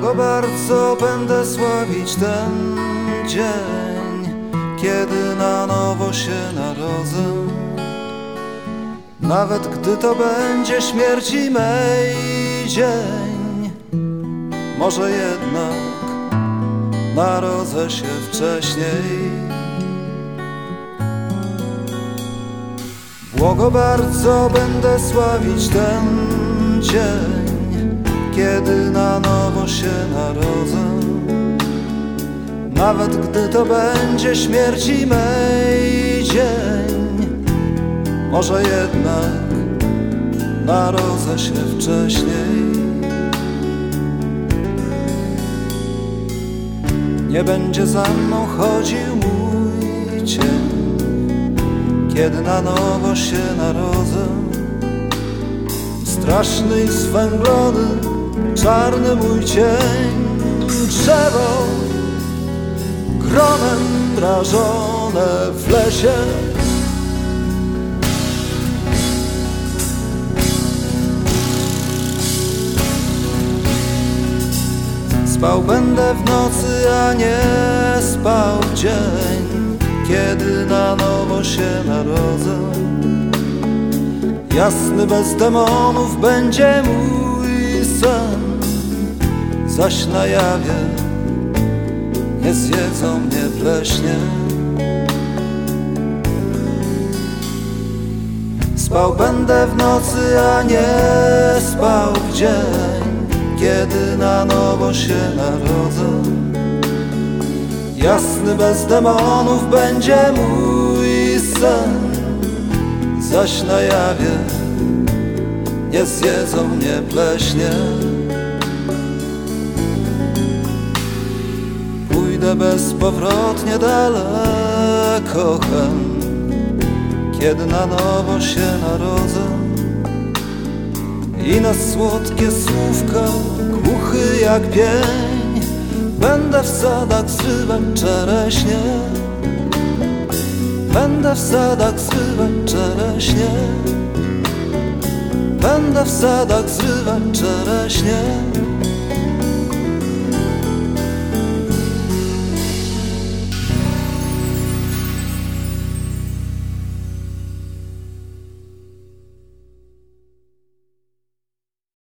bardzo będę sławić ten dzień, kiedy na nowo się narodzę. Nawet gdy to będzie śmierci mej dzień, może jednak narodzę się wcześniej. Błogo bardzo będę sławić ten dzień, się narodzę. Nawet gdy to będzie śmierci mej dzień, może jednak narodzę się wcześniej. Nie będzie za mną chodził mój cień kiedy na nowo się narodzę Straszny i zwęglony, czarny mój cień Drzewo gronem drażone w lesie Spał będę w nocy, a nie spał w dzień kiedy na nowo się narodzę. Jasny bez demonów będzie mój sen, zaś na jawie nie zjedzą mnie pleśnie. Spał będę w nocy, a nie spał w dzień, kiedy na nowo się narodzę. Jasny bez demonów będzie mój sen Zaś na jawie nie zjedzą mnie pleśnie. Pójdę bezpowrotnie daleko hen Kiedy na nowo się narodzę. I na słodkie słówka głuchy jak pień Będę w sadach zrywać czereśnie. Będę w sadach zrywać czereśnie Będę w sadach zrywać czereśnie